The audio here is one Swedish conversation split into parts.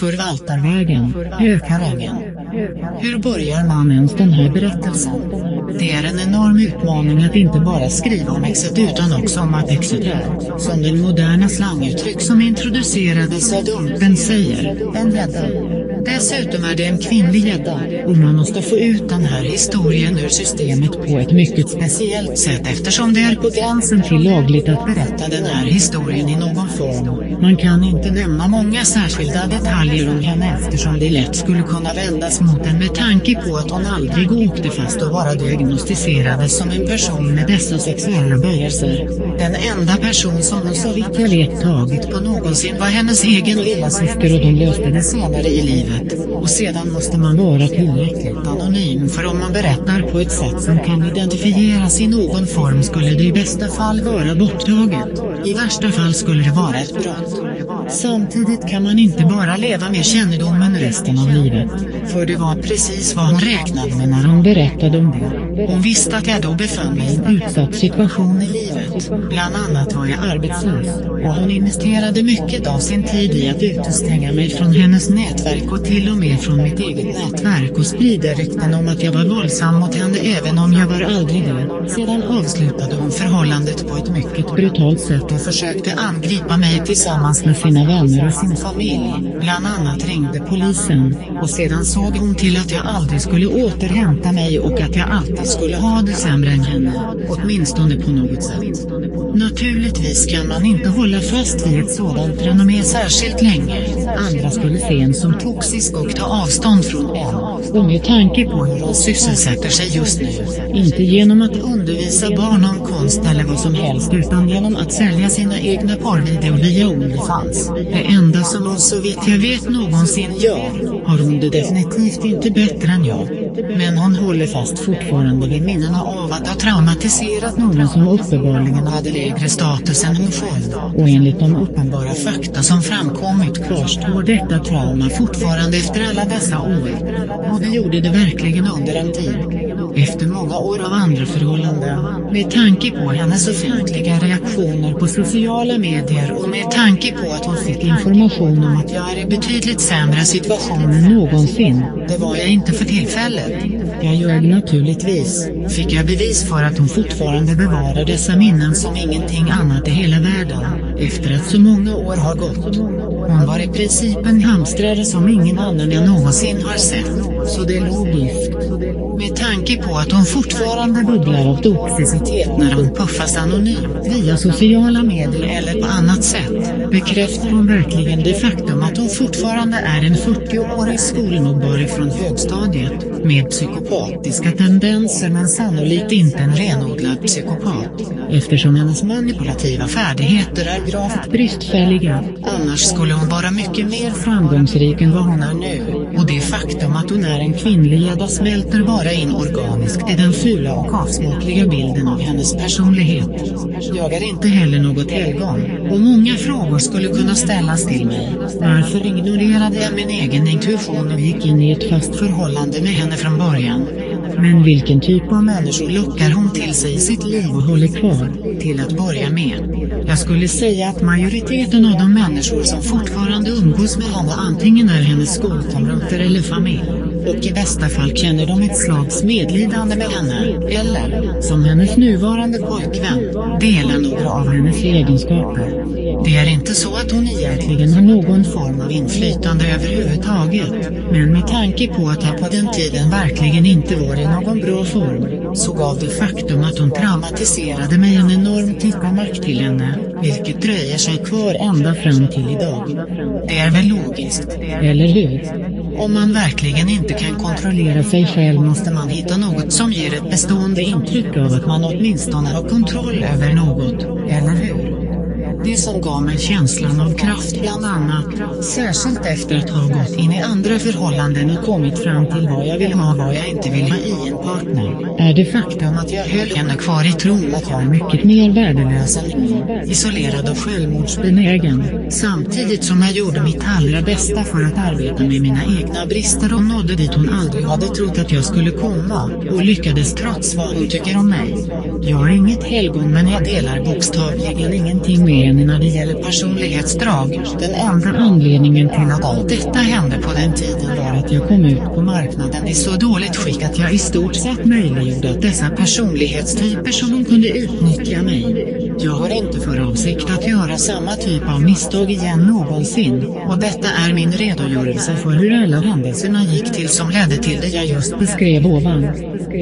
Förvaltarvägen, Hökarängen. Hur börjar man ens den här berättelsen? Det är en enorm utmaning att inte bara skriva om exet utan också om att exet är, som den moderna slanguttryck som introducerades av Dumpen säger, en räddare. Dessutom är det en kvinnlig gädda, och man måste få ut den här historien ur systemet på ett mycket speciellt sätt eftersom det är på gränsen till lagligt att berätta den här historien i någon form. Man kan inte nämna många särskilda detaljer om henne eftersom det lätt skulle kunna vändas mot en med tanke på att hon aldrig åkte fast och bara diagnostiserades som en person med dessa sexuella böjelser. Den enda person som hon så vitt jag vet tagit på någonsin var hennes egen lilla syster och de löste det senare i livet. Och sedan måste man vara tillräckligt anonym för om man berättar på ett sätt som kan identifieras i någon form skulle det i bästa fall vara borttaget. I värsta fall skulle det vara ett brott. Samtidigt kan man inte bara leva med kännedomen resten av livet. För det var precis vad hon räknade med när hon berättade om det. Hon visste att jag då befann mig i en utsatt situation i livet. Bland annat var jag arbetslös. Och hon investerade mycket av sin tid i att utestänga mig från hennes nätverk och till och med från mitt eget nätverk och sprida rykten om att jag var våldsam mot henne även om jag var aldrig det. Sedan avslutade hon förhållandet på ett mycket brutalt sätt och försökte angripa mig tillsammans med sina vänner och sin familj. Bland annat ringde polisen, och sedan såg hon till att jag aldrig skulle återhämta mig och att jag alltid skulle ha det sämre än henne, åtminstone på något sätt. Naturligtvis kan man inte hålla fast vid ett sådant renommé särskilt länge. Andra skulle se en som toxisk och ta avstånd från en. Och med tanke på hur hon sysselsätter sig just nu, inte genom att undervisa barn om konst eller vad som helst utan genom att sälja sina egna porrvideor via Onlyfans. Det enda som hon så vitt jag vet någonsin gör, har hon det definitivt inte bättre än jag. Men hon håller fast fortfarande vid minnena av att ha traumatiserat någon som uppenbarligen hade lägre status än hon själv. Och enligt de uppenbara fakta som framkommit kvarstår detta trauma fortfarande efter alla dessa år. Och det gjorde det verkligen under en tid. Efter många år av andra förhållanden, med tanke på hennes offentliga reaktioner på sociala medier och med tanke på att hon fick information om att jag är i betydligt sämre situation än någonsin, det var jag inte för tillfället. Jag ljög naturligtvis, fick jag bevis för att hon fortfarande bevarar dessa minnen som ingenting annat i hela världen, efter att så många år har gått. Hon var i princip en hamstrare som ingen annan jag någonsin har sett, så det är logiskt. Med tanke på att hon fortfarande bubblar av toxicitet när hon puffas anonymt via sociala medier eller på annat sätt, bekräftar hon verkligen det faktum att hon fortfarande är en 40-årig skolmobbare från högstadiet, med psykopatiska tendenser men sannolikt inte en renodlad psykopat, eftersom hennes manipulativa färdigheter är gravt bristfälliga. Annars skulle hon vara mycket mer framgångsrik än vad hon är nu, och det faktum att hon är en kvinnlig gädda smälter bara in organiskt i den fula och avsmakliga bilden av hennes personlighet. Jag är inte heller något helgon, och många frågor skulle kunna ställas till mig. Varför ignorerade jag min egen intuition och gick in i ett fast förhållande med henne från början? Men vilken typ av människor lockar hon till sig i sitt liv och håller kvar, till att börja med? Jag skulle säga att majoriteten av de människor som fortfarande umgås med henne antingen är hennes skolkamrater eller familj. Och i bästa fall känner de ett slags medlidande med henne, eller, som hennes nuvarande pojkvän, delar några av hennes egenskaper. Det är inte så att hon egentligen har någon form av inflytande överhuvudtaget, men med tanke på att jag på den tiden verkligen inte var i någon bra form, så gav det faktum att hon traumatiserade mig en enorm tick av makt till henne, vilket dröjer sig kvar ända fram till idag. Det är väl logiskt, eller hur? Om man verkligen inte kan kontrollera sig själv måste man hitta något som ger ett bestående intryck av att man åtminstone har kontroll över något, eller hur? Det som gav mig känslan av kraft bland annat, särskilt efter att ha gått in i andra förhållanden och kommit fram till vad jag vill ha och vad jag inte vill ha i en partner, är det faktum att jag höll henne kvar i tron att jag är mycket mer värdelös än isolerad och självmordsbenägen, samtidigt som jag gjorde mitt allra bästa för att arbeta med mina egna brister och nådde dit hon aldrig hade trott att jag skulle komma, och lyckades trots vad hon tycker om mig. Jag är inget helgon men jag delar bokstavligen ingenting med henne när det gäller personlighetsdrag. Den enda anledningen till att allt detta hände på den tiden var att jag kom ut på marknaden i så dåligt skick att jag i stort sett möjliggjorde att dessa personlighetstyper som de kunde utnyttja mig. Jag har inte för avsikt att göra samma typ av misstag igen någonsin, och detta är min redogörelse för hur alla händelserna gick till som ledde till det jag just beskrev ovan.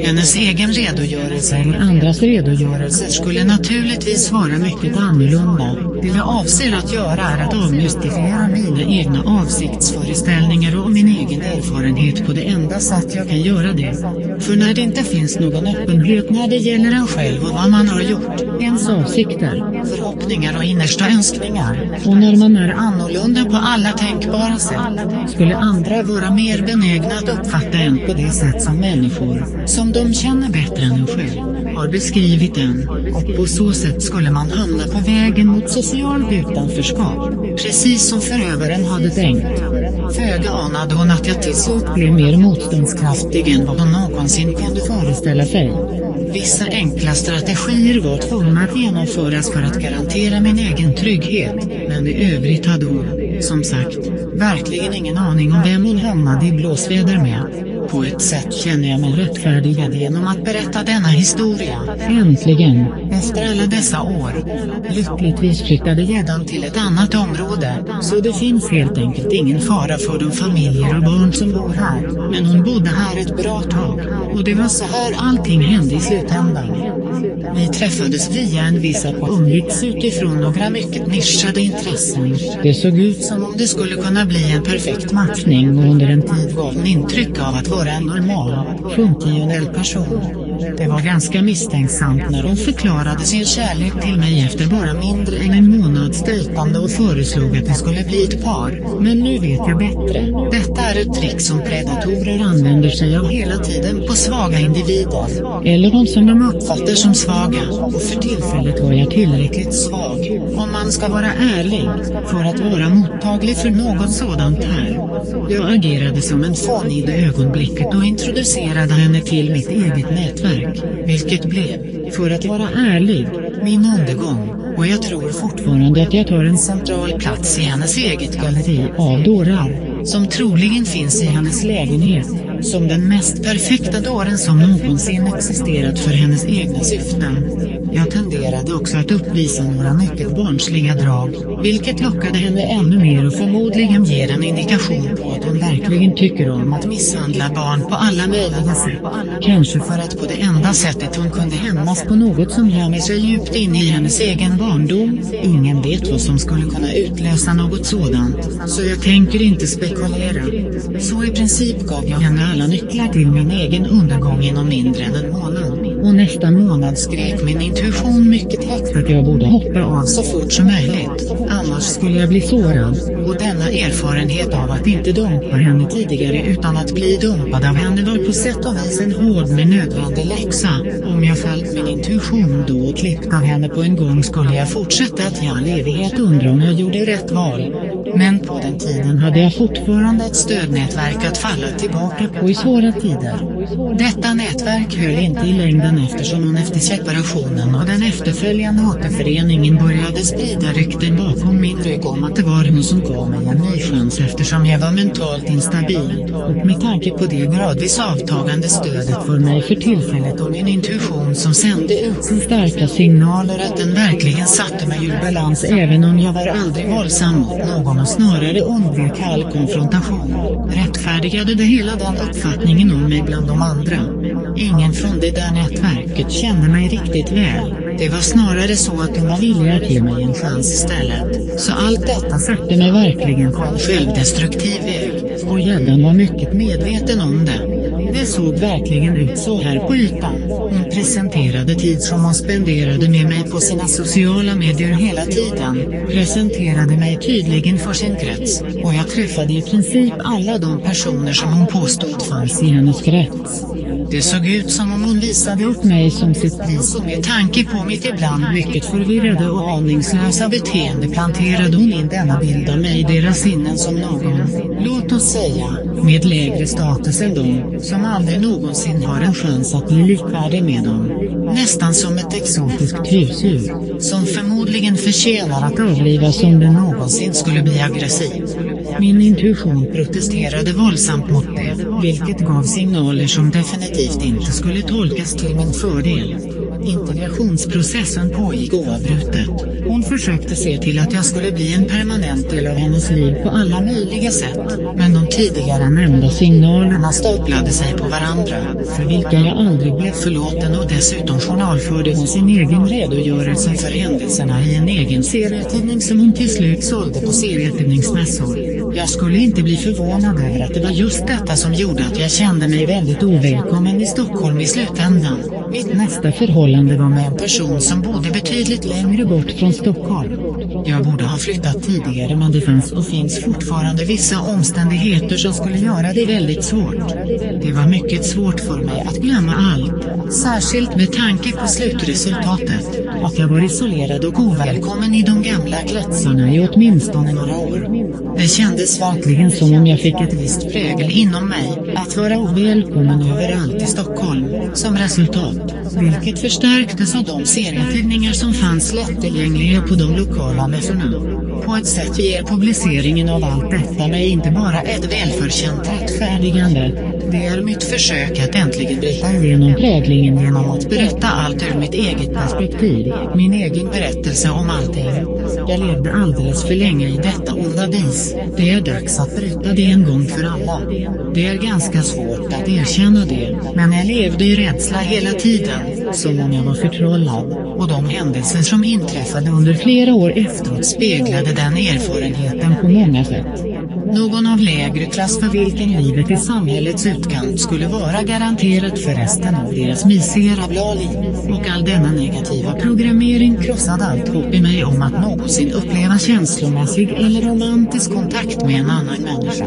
Hennes egen redogörelse eller andras redogörelser skulle naturligtvis vara mycket annorlunda. Det jag avser att göra är att avmystifiera mina egna avsiktsföreställningar och min egen erfarenhet på det enda sätt jag kan göra det. För när det inte finns någon öppenhet när det gäller en själv och vad man har gjort, ens avsikter, förhoppningar och innersta önskningar, och när man är annorlunda på alla tänkbara sätt, skulle andra vara mer benägna att uppfatta en på det sätt som människor, som de känner bättre än en själv, har beskrivit den, och på så sätt skulle man hamna på vägen mot socialt utanförskap, precis som förövaren hade tänkt. Föga anade hon att jag till slut blev mer motståndskraftig än vad hon någonsin kunde föreställa sig. Vissa enkla strategier var tvungna att genomföras för att garantera min egen trygghet, men i övrigt hade hon, som sagt, verkligen ingen aning om vem hon hamnade i blåsväder med. På ett sätt känner jag mig rättfärdigad genom att berätta denna historia. Äntligen, efter alla dessa år. Lyckligtvis flyttade gäddan till ett annat område, så det finns helt enkelt ingen fara för de familjer och barn som bor här. Men hon bodde här ett bra tag, och det var så här allting hände i slutändan. Vi träffades via en visa och umgicks utifrån några mycket nischade intressen. Det såg ut som om det skulle kunna bli en perfekt matchning och under en tid gav hon intryck av att vara en normal, funktionell person. Det var ganska misstänksamt när hon förklarade sin kärlek till mig efter bara mindre än en månads dejtande och föreslog att vi skulle bli ett par. Men nu vet jag bättre. Detta är ett trick som predatorer använder sig av hela tiden på svaga individer. Eller de som de uppfattar som svaga. Och för tillfället var jag tillräckligt svag, om man ska vara ärlig, för att vara mottaglig för något sådant här. Jag agerade som en fån i det ögonblicket och introducerade henne till mitt eget nätverk nätverk, vilket blev, för att vara ärlig, min undergång, och jag tror fortfarande att jag tar en central plats i hennes eget galleri av dårar, som troligen finns i hennes lägenhet, som den mest perfekta dåren som någonsin existerat för hennes egna syften. Jag tenderade också att uppvisa några mycket barnsliga drag, vilket lockade henne ännu mer och förmodligen ger en indikation på att hon verkligen tycker om att misshandla barn på alla möjliga sätt. Kanske för att på det enda sättet hon kunde hämnas på något som gömmer sig djupt inne i hennes egen barndom. Ingen vet vad som skulle kunna utlösa något sådant, så jag tänker inte spekulera. Så i princip gav jag henne alla nycklar till min egen undergång inom mindre än en månad. Och nästa månad skrek min intuition mycket högt att jag borde hoppa av så fort som möjligt, annars skulle jag bli sårad. Och denna erfarenhet av att inte dumpa henne tidigare utan att bli dumpad av henne var på sätt och vis en hård men nödvändig läxa. Om jag följt min intuition då och klippt av henne på en gång skulle jag fortsätta att i all evighet undra om jag gjorde rätt val. Men på den tiden hade jag fortfarande ett stödnätverk att falla tillbaka på i svåra tider. Detta nätverk höll inte i längden eftersom hon efter separationen och den efterföljande återföreningen började sprida rykten bakom min rygg om att det var hon som gav mig en ny chans eftersom jag var mentalt instabil. Och med tanke på det gradvis avtagande stödet för mig för tillfället och min intuition som sände ut så starka signaler att den verkligen satte mig ur balans även om jag var aldrig våldsam mot någon och snarare undvek all konfrontation. Rättfärdigade det hela den uppfattningen om mig bland de andra. Ingen från det där nätverket kände mig riktigt väl. Det var snarare så att de var villiga att ge mig en chans istället. Så allt detta satte mig verkligen på en självdestruktiv väg. Och gäddan var mycket medveten om det. Det såg verkligen ut så här på ytan. Hon presenterade tid som hon spenderade med mig på sina sociala medier hela tiden. Presenterade mig tydligen för sin krets. Och jag träffade i princip alla de personer som hon påstod fanns i hennes krets. Det såg ut som om hon visade upp mig som sitt pris och med tanke på mitt ibland mycket förvirrade och aningslösa beteende planterade hon in denna bild av mig i deras sinnen som någon, låt oss säga, med lägre status än dem, som aldrig någonsin har en chans att bli likvärdig med dem. Nästan som ett exotiskt husdjur, som förmodligen förtjänar att avlivas om den någonsin skulle bli aggressiv. Min intuition protesterade våldsamt mot det, vilket gav signaler som definitivt inte skulle tolkas till min fördel. Integrationsprocessen pågick oavbrutet. Hon försökte se till att jag skulle bli en permanent del av hennes liv på alla möjliga sätt, men de tidigare nämnda signalerna staplade sig på varandra, för vilka jag aldrig blev förlåten och dessutom journalförde hon sin egen redogörelse för händelserna i en egen serietidning som hon till slut sålde på serietidningsmässor. Jag skulle inte bli förvånad över att det var just detta som gjorde att jag kände mig väldigt ovälkommen i Stockholm i slutändan. Mitt nästa förhållande var med en person som bodde betydligt längre bort från Stockholm. Jag borde ha flyttat tidigare men det fanns och finns fortfarande vissa omständigheter som skulle göra det väldigt svårt. Det var mycket svårt för mig att glömma allt, särskilt med tanke på slutresultatet, att jag var isolerad och ovälkommen i de gamla kretsarna i åtminstone några år. Det kändes verkligen som om jag fick ett visst prägel inom mig, att vara ovälkommen överallt i Stockholm, som resultat, vilket förstärktes av de serietidningar som fanns lättillgängliga på de lokala mässorna. På ett sätt ger publiceringen av allt detta mig inte bara ett välförtjänt rättfärdigande, det är mitt försök att äntligen bryta igenom präglingen genom att berätta allt ur mitt eget perspektiv, min egen berättelse om allting. Jag levde alldeles för länge i detta onda vis, det är dags att bryta det en gång för alla. Det är ganska svårt att erkänna det, men jag levde i rädsla hela tiden, som om jag var förtrollad, och de händelser som inträffade under flera år efteråt speglade den erfarenheten på många sätt. Någon av lägre klass för vilken livet i samhällets utkant skulle vara garanterat för resten av deras miserabla liv. Och all denna negativa programmering krossade allt hopp i mig om att någonsin uppleva känslomässig eller romantisk kontakt med en annan människa.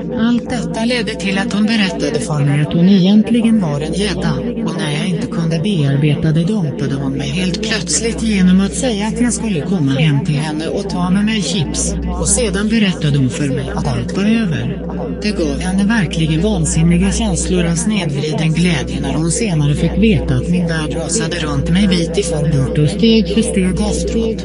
Allt detta ledde till att hon berättade för mig att hon egentligen var en gädda, och när jag inte kunde bearbeta det dumpade hon mig helt plötsligt genom att säga att jag skulle komma hem till henne och ta med mig chips, och sedan berättade hon för mig att allt var över. Det gav henne verkligen vansinniga känslor av snedvriden glädje när hon senare fick veta att min värld rasade runt mig bit i för bit och steg för steg efteråt.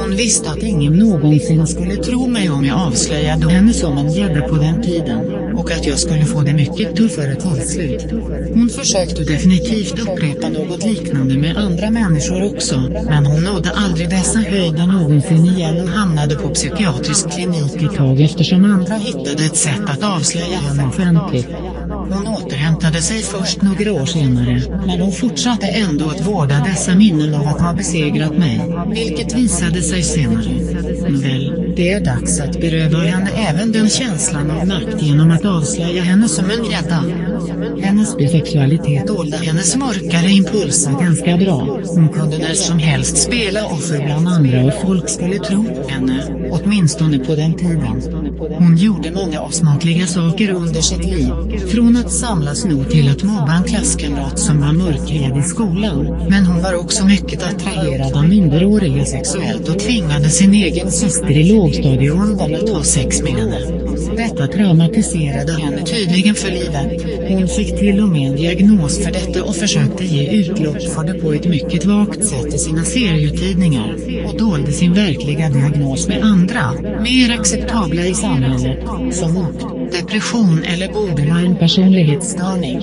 Hon visste att ingen någonsin skulle tro mig om jag avslöjade henne som en gädda på den tiden, och att jag skulle få det mycket tuffare till slut. Hon försökte definitivt upprepa något liknande med andra människor också, men hon nådde aldrig dessa höjder någonsin igen och hamnade på psykiatrisk klinik ett tag eftersom andra hittade ett sätt att avslöja henne offentligt. Hon återhämtade sig först några år senare, men hon fortsatte ändå att vårda dessa minnen av att ha besegrat mig, vilket visade sig senare. Nåväl, det är dags att beröva henne även den känslan av makt genom att avslöja henne som en gädda. Hennes bisexualitet dolde hennes mörkare impulser ganska bra. Hon kunde när som helst spela offer bland andra och folk skulle tro på henne, åtminstone på den tiden. Hon gjorde många avsmakliga saker under sitt liv, från att samla snor till att mobba en klasskamrat som var mörkhyad i skolan, men hon var också mycket attraherad av minderåriga sexuellt och tvingade sin egen syster i lågstadieåldern att ha sex med henne. Detta traumatiserade henne tydligen för livet. Hon fick till och med en diagnos för detta och försökte ge utlopp för det på ett mycket vagt sätt i sina serietidningar, och dolde sin verkliga diagnos med andra, mer acceptabla i samhället, som ord, depression eller borderline personlighetsstörning.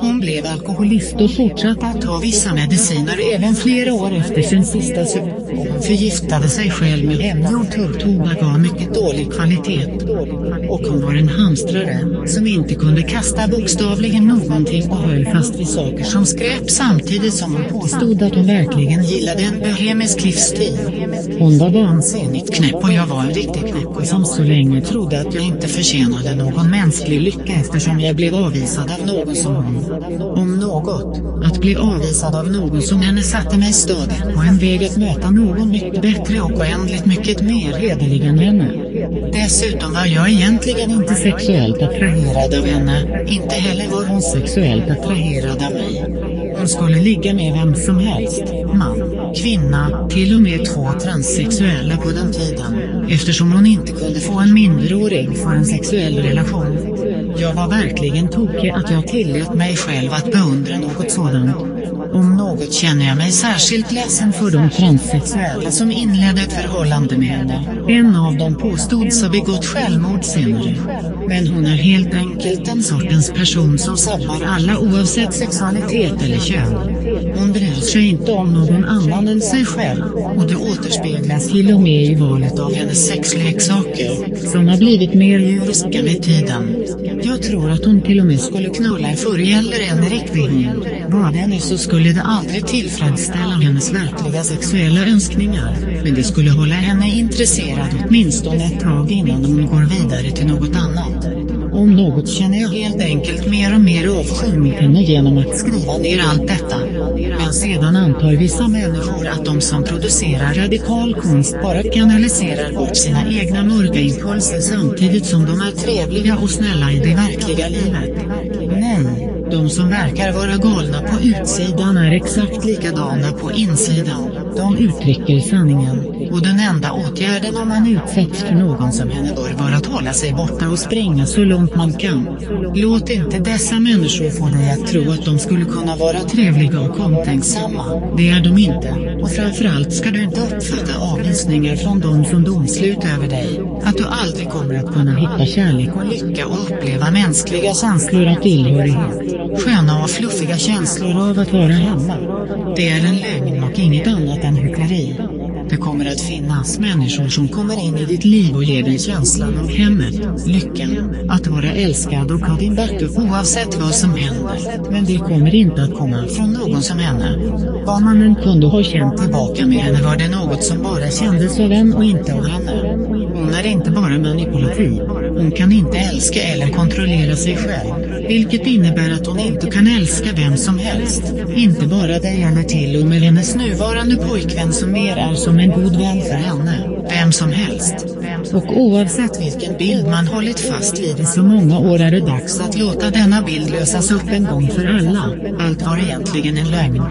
Hon blev alkoholist och fortsatte att ta vissa mediciner även flera år efter sin sista sup. Hon förgiftade sig själv med hemgjord tuggtobak av mycket dålig kvalitet. Och hon var en hamstrare, som inte kunde kasta bokstavligen någonting och höll fast vid saker som skräp samtidigt som hon påstod att hon verkligen gillade en bohemisk livsstil. Hon var vansinnigt knäpp och jag var en riktig knäpp som så länge trodde att jag inte förtjänade någon mänsklig lycka eftersom jag blev avvisad av någon som hon. Om något, att bli avvisad av någon som henne satte mig stadigt på en väg att möta någon mycket bättre och oändligt mycket mer hederlig än henne. Dessutom var jag egentligen inte sexuellt attraherad av henne, inte heller var hon sexuellt attraherad av mig. Hon skulle ligga med vem som helst, man, kvinna, till och med två transsexuella på den tiden, eftersom hon inte kunde få en minderårig för en sexuell relation. Jag var verkligen tokig att jag tillät mig själv att beundra något sådant. Om något känner jag mig särskilt ledsen för de transsexuella som inledde ett förhållande med henne. En av dem påstods ha begått självmord senare. Men hon är helt enkelt den sortens person som sabbar alla oavsett sexualitet eller kön. Hon bryr sig inte om någon annan än sig själv, och det återspeglas till och med i valet av hennes sexleksaker, som har blivit mer djuriska med tiden. Jag tror att hon till och med skulle knulla i furry eller en riktig hund. Var det så skulle det aldrig tillfredsställa hennes verkliga sexuella önskningar, men det skulle hålla henne intresserad åtminstone ett tag innan hon går vidare till något annat. Om något känner jag helt enkelt mer och mer avsky mot henne genom att skriva ner allt detta. Men sedan antar vissa människor att de som producerar radikal konst bara kanaliserar bort sina egna mörka impulser samtidigt som de är trevliga och snälla i det verkliga livet. Nej, de som verkar vara galna på utsidan är exakt likadana på insidan. De uttrycker sanningen, och den enda åtgärden om man utsätts för någon som henne bör vara att hålla sig borta och springa så långt man kan. Låt inte dessa människor få dig att tro att de skulle kunna vara trevliga och omtänksamma. Det är de inte, och framförallt ska du inte uppfatta avvisningar från dem som domslut över dig, att du aldrig kommer att kunna hitta kärlek och lycka och uppleva mänskliga känslor av tillhörighet. Sköna och fluffiga känslor av att vara hemma. Det är en lögn och inget annat än hyckleri. Det kommer att finnas människor som kommer in i ditt liv och ger dig känslan av hemmet, lyckan, att vara älskad och ha din backup oavsett vad som händer. Men det kommer inte att komma från någon som henne. Vad man än kunde ha känt tillbaka med henne var det något som bara kändes av en och inte av henne. Hon är inte bara manipulativ. Hon kan inte älska eller kontrollera sig själv. Vilket innebär att hon inte kan älska vem som helst. Inte bara dig eller till och med hennes nuvarande pojkvän som mer är som en god vän för henne. Vem som helst. Och oavsett vilken bild man hållit fast vid i så många år är det dags att låta denna bild lösas upp en gång för alla. Allt var egentligen en lögn.